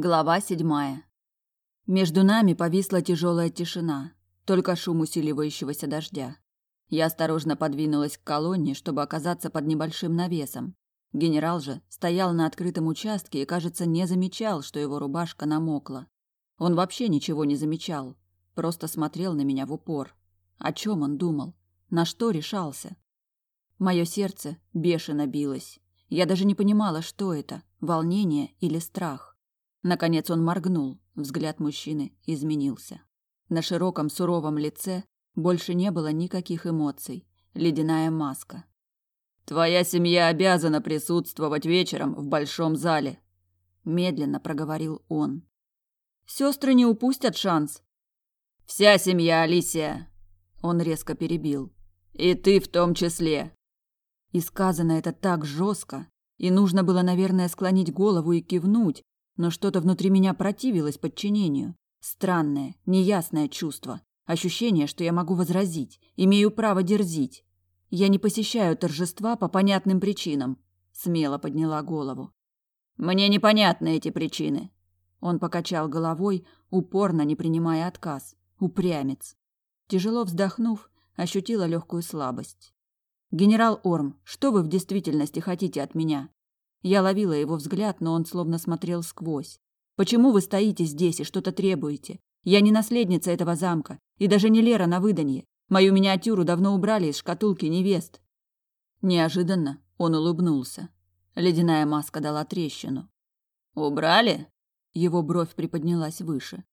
Глава седьмая. Между нами повисла тяжелая тишина, только шум усиливающегося дождя. Я осторожно подвинулась к колонне, чтобы оказаться под небольшим навесом. Генерал же стоял на открытом участке и, кажется, не замечал, что его рубашка намокла. Он вообще ничего не замечал, просто смотрел на меня в упор. О чем он думал? На что решался? Мое сердце бешено билось. Я даже не понимала, что это – волнение или страх. Наконец он моргнул, взгляд мужчины изменился. На широком суровом лице больше не было никаких эмоций, ледяная маска. Твоя семья обязана присутствовать вечером в большом зале, медленно проговорил он. Сестры не упустят шанс. Вся семья, Алисия, он резко перебил. И ты в том числе. И сказано это так жестко, и нужно было, наверное, склонить голову и кивнуть, но что-то внутри меня противилось подчинению. Странное, неясное чувство. Ощущение, что я могу возразить, имею право дерзить. Я не посещаю торжества по понятным причинам. Смело подняла голову. Мне непонятны эти причины. Он покачал головой, упорно не принимая отказ. Упрямец. Тяжело вздохнув, ощутила легкую слабость. Генерал Орм, что вы в действительности хотите от меня? Я ловила его взгляд, но он словно смотрел сквозь. Почему вы стоите здесь и что-то требуете? Я не наследница этого замка, и даже не Лера на выданье. Мою миниатюру давно убрали из шкатулки невест. Неожиданно он улыбнулся. Ледяная маска дала трещину. Убрали? Его бровь приподнялась выше.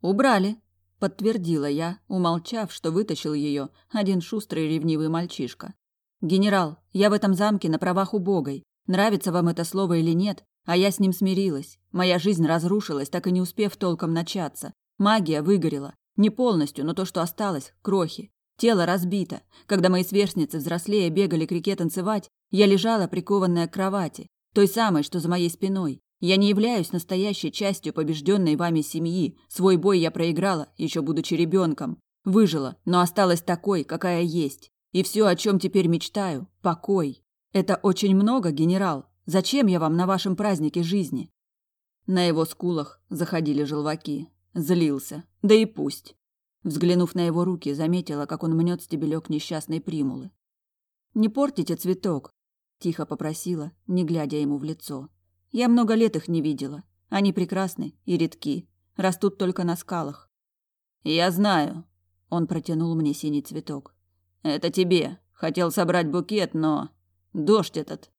Убрали, подтвердила я, умолчав, что вытащил ее один шустрый ревнивый мальчишка. Генерал, я в этом замке на правах убогой. Нравится вам это слово или нет, а я с ним смирилась. Моя жизнь разрушилась, так и не успев толком начаться. Магия выгорела. Не полностью, но то, что осталось, крохи. Тело разбито. Когда мои сверстницы взрослее бегали к реке танцевать, я лежала прикованная к кровати, той самой, что за моей спиной. Я не являюсь настоящей частью побежденной вами семьи. Свой бой я проиграла, еще будучи ребенком. Выжила, но осталась такой, какая есть. И все, о чем теперь мечтаю – покой. Это очень много, генерал. Зачем я вам на вашем празднике жизни? На его скулах заходили желваки. Злился. Да и пусть. Взглянув на его руки, заметила, как он мнет стебелек несчастной примулы. Не портите цветок, тихо попросила, не глядя ему в лицо. Я много лет их не видела. Они прекрасны и редки, растут только на скалах. Я знаю. Он протянул мне синий цветок. Это тебе. Хотел собрать букет, но Дождь этот.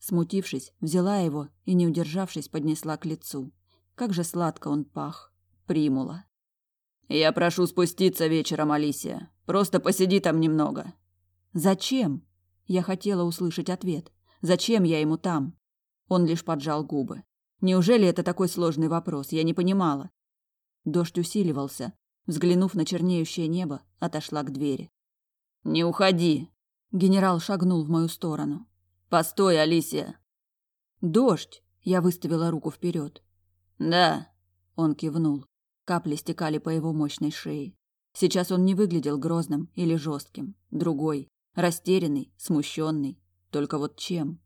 Смутившись, взяла его и, не удержавшись, поднесла к лицу. Как же сладко он пах. Примула. Я прошу спуститься вечером, Алисия. Просто посиди там немного. Зачем? Я хотела услышать ответ. Зачем я ему там? Он лишь поджал губы. Неужели это такой сложный вопрос? Я не понимала. Дождь усиливался. Взглянув на чернеющее небо, отошла к двери. Не уходи, Генерал шагнул в мою сторону. Постой, Алисия. Дождь. Я выставила руку вперед. Да. Он кивнул. Капли стекали по его мощной шее. Сейчас он не выглядел грозным или жестким. Другой. Растерянный, смущенный. Только вот чем?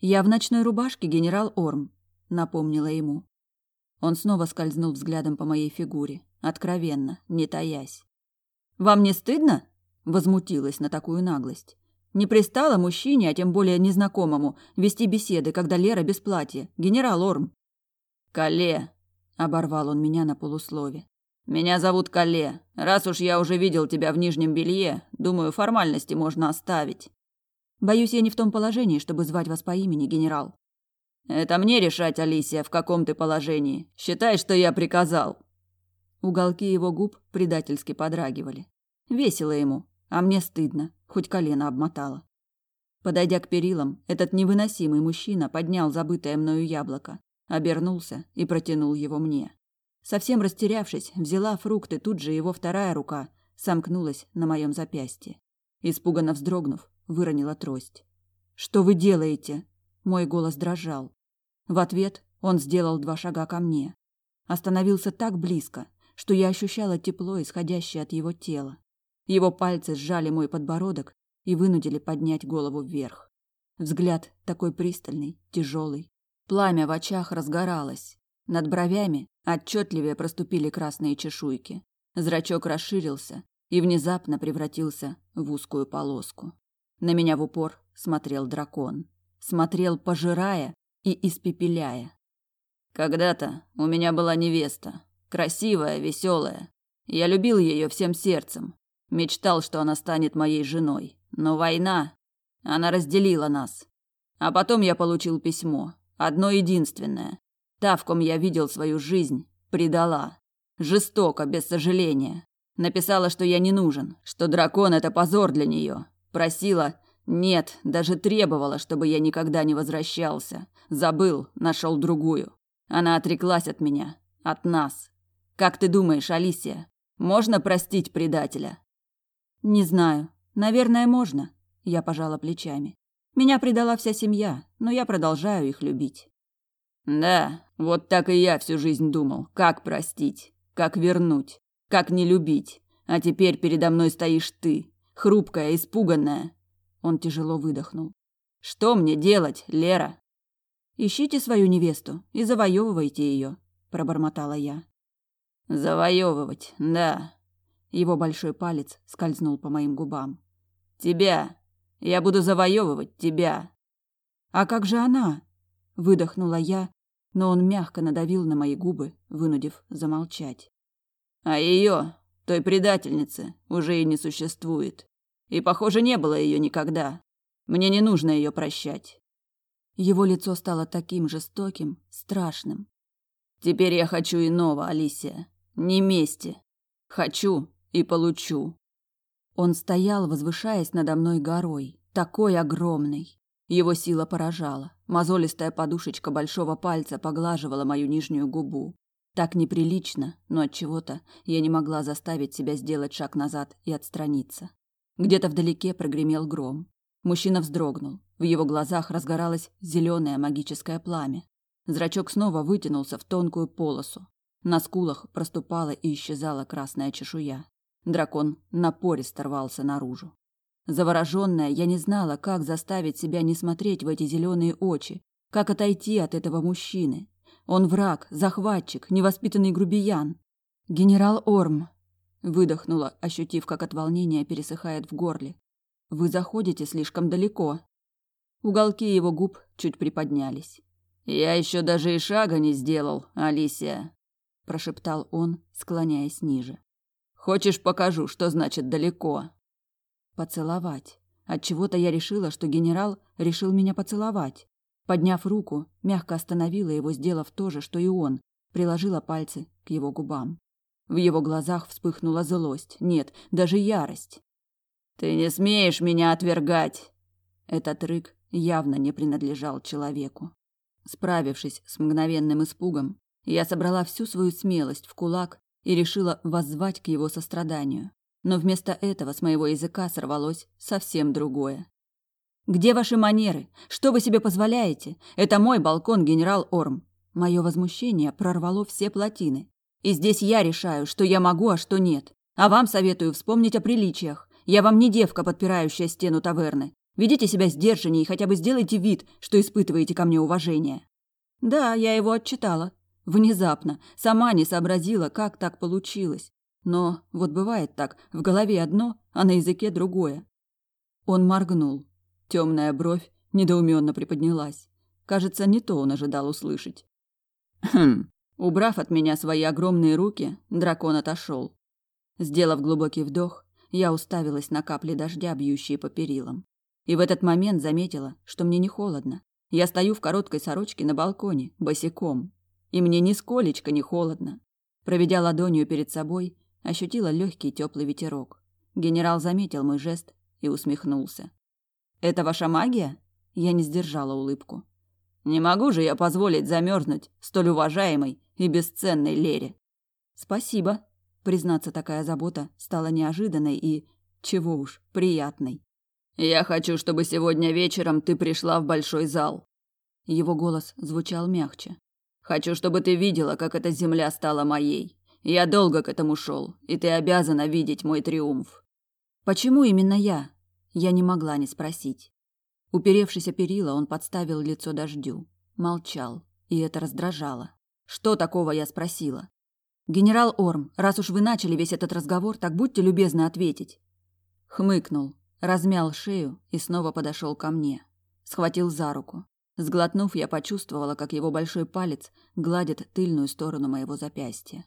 Я в ночной рубашке, генерал Орм, напомнила ему. Он снова скользнул взглядом по моей фигуре, откровенно, не таясь. Вам не стыдно? Возмутилась на такую наглость. Не пристало мужчине, а тем более незнакомому, вести беседы, когда Лера без платья. Генерал Орм. «Кале!» – оборвал он меня на полуслове. «Меня зовут Кале. Раз уж я уже видел тебя в нижнем белье, думаю, формальности можно оставить». «Боюсь, я не в том положении, чтобы звать вас по имени, генерал». «Это мне решать, Алисия, в каком ты положении. Считай, что я приказал». Уголки его губ предательски подрагивали. Весело ему, а мне стыдно, хоть колено обмотало. Подойдя к перилам, этот невыносимый мужчина поднял забытое мною яблоко, обернулся и протянул его мне. Совсем растерявшись, взяла фрукт, и тут же его вторая рука сомкнулась на моем запястье. Испуганно вздрогнув, выронила трость. «Что вы делаете?» Мой голос дрожал. В ответ он сделал два шага ко мне. Остановился так близко, что я ощущала тепло, исходящее от его тела. Его пальцы сжали мой подбородок и вынудили поднять голову вверх. Взгляд такой пристальный, тяжелый. Пламя в очах разгоралось. Над бровями отчетливее проступили красные чешуйки. Зрачок расширился и внезапно превратился в узкую полоску. На меня в упор смотрел дракон. Смотрел, пожирая и испепеляя. Когда-то у меня была невеста. Красивая, веселая. Я любил ее всем сердцем. Мечтал, что она станет моей женой. Но война... Она разделила нас. А потом я получил письмо. Одно единственное. Та, в ком я видел свою жизнь, предала. Жестоко, без сожаления. Написала, что я не нужен, что дракон – это позор для нее. Просила, нет, даже требовала, чтобы я никогда не возвращался. Забыл, нашел другую. Она отреклась от меня, от нас. Как ты думаешь, Алисия, можно простить предателя? Не знаю. Наверное, можно. Я пожала плечами. Меня предала вся семья, но я продолжаю их любить. Да, вот так и я всю жизнь думал, как простить, как вернуть, как не любить. А теперь передо мной стоишь ты, хрупкая, испуганная. Он тяжело выдохнул. Что мне делать, Лера? Ищите свою невесту и завоевывайте ее, пробормотала я. Завоевывать, да. Его большой палец скользнул по моим губам. Тебя. Я буду завоевывать тебя. А как же она? выдохнула я, но он мягко надавил на мои губы, вынудив замолчать. А ее, той предательницы, уже и не существует. И, похоже, не было ее никогда. Мне не нужно ее прощать. Его лицо стало таким жестоким, страшным. Теперь я хочу иного, Алисия. Не мести. Хочу и получу. Он стоял, возвышаясь надо мной горой, такой огромный. Его сила поражала. Мозолистая подушечка большого пальца поглаживала мою нижнюю губу. Так неприлично, но от чего-то я не могла заставить себя сделать шаг назад и отстраниться. Где-то вдалеке прогремел гром. Мужчина вздрогнул. В его глазах разгоралось зеленое магическое пламя. Зрачок снова вытянулся в тонкую полосу. На скулах проступала и исчезала красная чешуя. Дракон напористо рвался наружу. Завороженная, я не знала, как заставить себя не смотреть в эти зеленые очи, как отойти от этого мужчины. Он враг, захватчик, невоспитанный грубиян. Генерал Орм, выдохнула, ощутив, как от волнения пересыхает в горле. Вы заходите слишком далеко. Уголки его губ чуть приподнялись. Я еще даже и шага не сделал, Алисия, прошептал он, склоняясь ниже. Хочешь, покажу, что значит далеко? Поцеловать. От чего-то я решила, что генерал решил меня поцеловать. Подняв руку, мягко остановила его, сделав то же, что и он, приложила пальцы к его губам. В его глазах вспыхнула злость, нет, даже ярость. Ты не смеешь меня отвергать. Этот рык явно не принадлежал человеку. Справившись с мгновенным испугом, я собрала всю свою смелость в кулак и решила воззвать к его состраданию. Но вместо этого с моего языка сорвалось совсем другое. «Где ваши манеры? Что вы себе позволяете? Это мой балкон, генерал Орм!» Мое возмущение прорвало все плотины. И здесь я решаю, что я могу, а что нет. А вам советую вспомнить о приличиях. Я вам не девка, подпирающая стену таверны. Ведите себя сдержаннее и хотя бы сделайте вид, что испытываете ко мне уважение. Да, я его отчитала. Внезапно. Сама не сообразила, как так получилось. Но вот бывает так, в голове одно, а на языке другое. Он моргнул. Темная бровь недоуменно приподнялась. Кажется, не то он ожидал услышать. Хм. Убрав от меня свои огромные руки, дракон отошел. Сделав глубокий вдох, я уставилась на капли дождя, бьющие по перилам. И в этот момент заметила, что мне не холодно. Я стою в короткой сорочке на балконе, босиком. И мне нисколечко не холодно. Проведя ладонью перед собой, ощутила легкий теплый ветерок. Генерал заметил мой жест и усмехнулся. «Это ваша магия?» Я не сдержала улыбку. «Не могу же я позволить замерзнуть столь уважаемой и бесценной Лере». «Спасибо», Признаться, такая забота стала неожиданной и, чего уж, приятной. «Я хочу, чтобы сегодня вечером ты пришла в большой зал». Его голос звучал мягче. «Хочу, чтобы ты видела, как эта земля стала моей. Я долго к этому шел, и ты обязана видеть мой триумф». «Почему именно я?» Я не могла не спросить. Уперевшись о перила, он подставил лицо дождю. Молчал, и это раздражало. Что такого я спросила? Генерал Орм, раз уж вы начали весь этот разговор, так будьте любезны ответить. Хмыкнул, размял шею и снова подошел ко мне. Схватил за руку. Сглотнув, я почувствовала, как его большой палец гладит тыльную сторону моего запястья.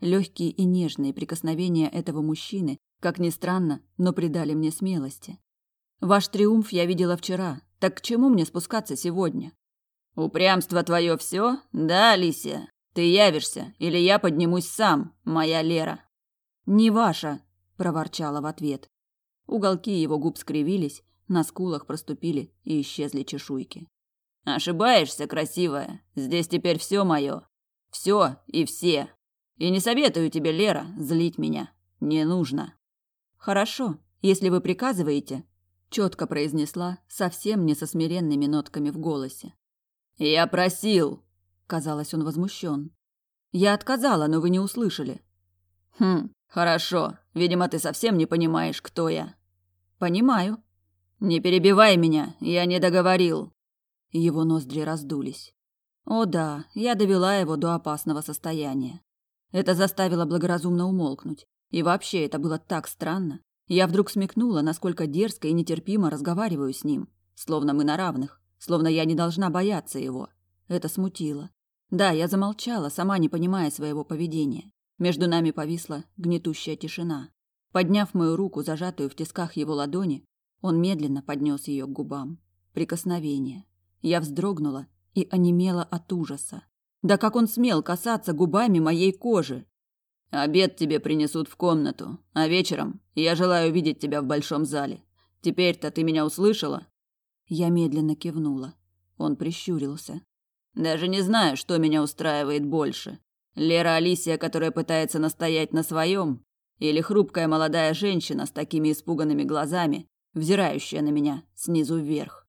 Легкие и нежные прикосновения этого мужчины, как ни странно, но придали мне смелости. Ваш триумф я видела вчера, так к чему мне спускаться сегодня? Упрямство твое все? Да, Алисия? Ты явишься, или я поднимусь сам, моя Лера. Не ваша, проворчала в ответ. Уголки его губ скривились, на скулах проступили и исчезли чешуйки. Ошибаешься, красивая. Здесь теперь все мое. Все и все. И не советую тебе, Лера, злить меня. Не нужно. Хорошо, если вы приказываете, четко произнесла, совсем не со смиренными нотками в голосе. Я просил, казалось, он возмущен. Я отказала, но вы не услышали. Хм, хорошо. Видимо, ты совсем не понимаешь, кто я. Понимаю. Не перебивай меня, я не договорил. Его ноздри раздулись. О да, я довела его до опасного состояния. Это заставило благоразумно умолкнуть. И вообще, это было так странно. Я вдруг смекнула, насколько дерзко и нетерпимо разговариваю с ним, словно мы на равных, словно я не должна бояться его. Это смутило. Да, я замолчала, сама не понимая своего поведения. Между нами повисла гнетущая тишина. Подняв мою руку, зажатую в тисках его ладони, он медленно поднес ее к губам. Прикосновение. Я вздрогнула и онемела от ужаса. Да как он смел касаться губами моей кожи? Обед тебе принесут в комнату, а вечером я желаю видеть тебя в большом зале. Теперь-то ты меня услышала? Я медленно кивнула. Он прищурился. Даже не знаю, что меня устраивает больше. Лера Алисия, которая пытается настоять на своем, или хрупкая молодая женщина с такими испуганными глазами, взирающая на меня снизу вверх.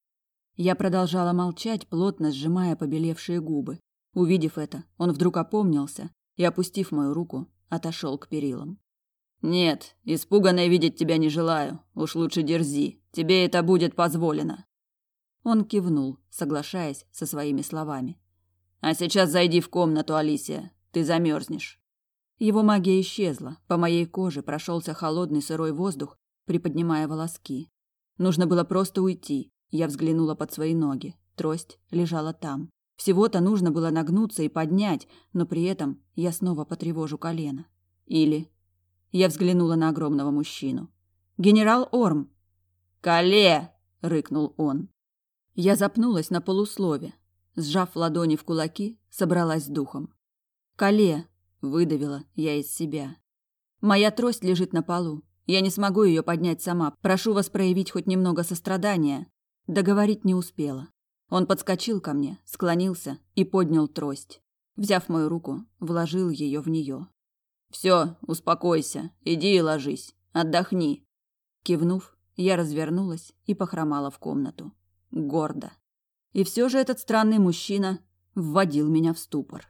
Я продолжала молчать, плотно сжимая побелевшие губы. Увидев это, он вдруг опомнился и, опустив мою руку, отошел к перилам. Нет, испуганной видеть тебя не желаю. Уж лучше дерзи. Тебе это будет позволено. Он кивнул, соглашаясь со своими словами. А сейчас зайди в комнату, Алисия. Ты замерзнешь. Его магия исчезла. По моей коже прошелся холодный сырой воздух, приподнимая волоски. Нужно было просто уйти. Я взглянула под свои ноги. Трость лежала там. Всего-то нужно было нагнуться и поднять, но при этом я снова потревожу колено. Или... Я взглянула на огромного мужчину. «Генерал Орм!» «Кале!» — рыкнул он. Я запнулась на полуслове. Сжав ладони в кулаки, собралась с духом. «Кале!» — выдавила я из себя. «Моя трость лежит на полу. Я не смогу ее поднять сама. Прошу вас проявить хоть немного сострадания». Договорить не успела. Он подскочил ко мне, склонился и поднял трость. Взяв мою руку, вложил ее в нее. Все, успокойся, иди и ложись, отдохни. Кивнув, я развернулась и похромала в комнату. Гордо. И все же этот странный мужчина вводил меня в ступор.